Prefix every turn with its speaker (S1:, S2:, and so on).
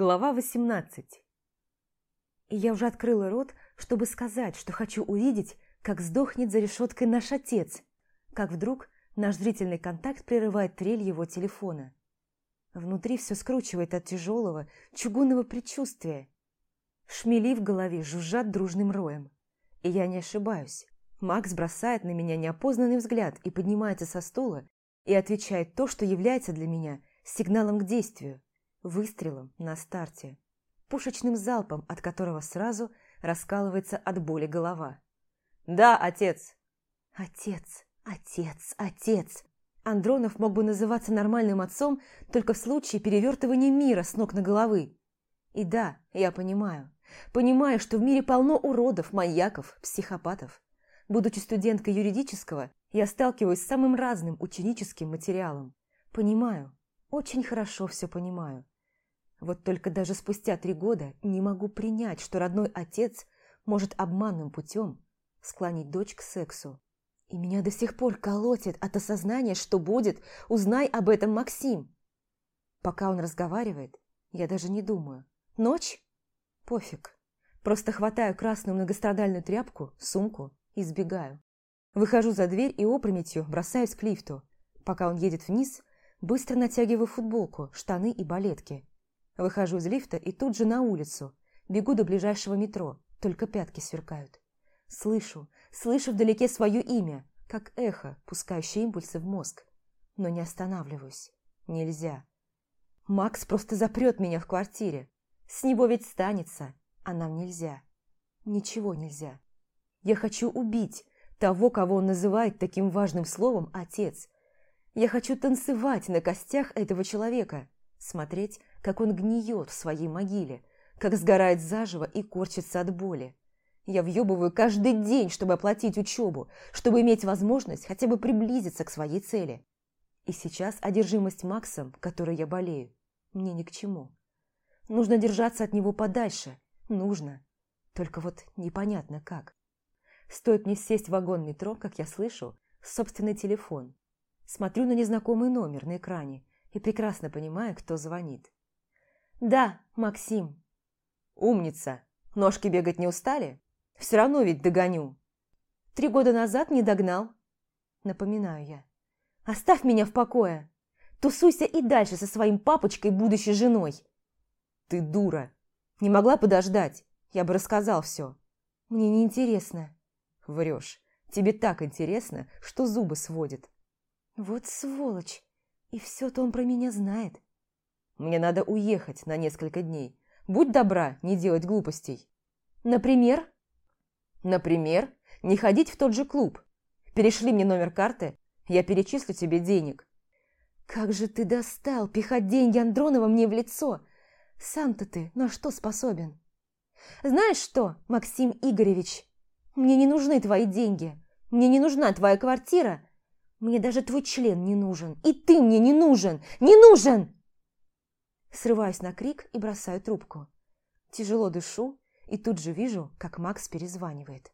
S1: Глава 18 И я уже открыла рот, чтобы сказать, что хочу увидеть, как сдохнет за решеткой наш отец, как вдруг наш зрительный контакт прерывает трель его телефона. Внутри все скручивает от тяжелого, чугунного предчувствия. Шмели в голове жужжат дружным роем. И я не ошибаюсь. Макс бросает на меня неопознанный взгляд и поднимается со стула и отвечает то, что является для меня сигналом к действию выстрелом на старте, пушечным залпом, от которого сразу раскалывается от боли голова. «Да, отец!» «Отец, отец, отец!» Андронов мог бы называться нормальным отцом только в случае перевертывания мира с ног на головы. И да, я понимаю. Понимаю, что в мире полно уродов, маньяков, психопатов. Будучи студенткой юридического, я сталкиваюсь с самым разным ученическим материалом. Понимаю, очень хорошо все понимаю. Вот только даже спустя три года не могу принять, что родной отец может обманным путем склонить дочь к сексу. И меня до сих пор колотит от осознания, что будет, узнай об этом Максим. Пока он разговаривает, я даже не думаю. Ночь? Пофиг. Просто хватаю красную многострадальную тряпку, сумку и сбегаю. Выхожу за дверь и опрометью бросаюсь к лифту. Пока он едет вниз, быстро натягиваю футболку, штаны и балетки. Выхожу из лифта и тут же на улицу. Бегу до ближайшего метро, только пятки сверкают. Слышу, слышу вдалеке свое имя, как эхо, пускающее импульсы в мозг. Но не останавливаюсь. Нельзя. Макс просто запрет меня в квартире. С него ведь станется, а нам нельзя. Ничего нельзя. Я хочу убить того, кого он называет таким важным словом «отец». Я хочу танцевать на костях этого человека, смотреть, как он гниет в своей могиле, как сгорает заживо и корчится от боли. Я въебываю каждый день, чтобы оплатить учебу, чтобы иметь возможность хотя бы приблизиться к своей цели. И сейчас одержимость Максом, которой я болею, мне ни к чему. Нужно держаться от него подальше. Нужно. Только вот непонятно как. Стоит мне сесть в вагон метро, как я слышу, собственный телефон. Смотрю на незнакомый номер на экране и прекрасно понимаю, кто звонит. «Да, Максим». «Умница! Ножки бегать не устали? Все равно ведь догоню». «Три года назад не догнал», – напоминаю я. «Оставь меня в покое. Тусуйся и дальше со своим папочкой, будущей женой». «Ты дура! Не могла подождать? Я бы рассказал все». «Мне не интересно. «Врешь. Тебе так интересно, что зубы сводит». «Вот сволочь! И все-то он про меня знает». Мне надо уехать на несколько дней. Будь добра, не делать глупостей. Например? Например, не ходить в тот же клуб. Перешли мне номер карты, я перечислю тебе денег. Как же ты достал пихать деньги Андронова мне в лицо. Сам-то ты на что способен? Знаешь что, Максим Игоревич, мне не нужны твои деньги. Мне не нужна твоя квартира. Мне даже твой член не нужен. И ты мне не нужен. Не нужен! Срываюсь на крик и бросаю трубку. Тяжело дышу и тут же вижу, как Макс перезванивает.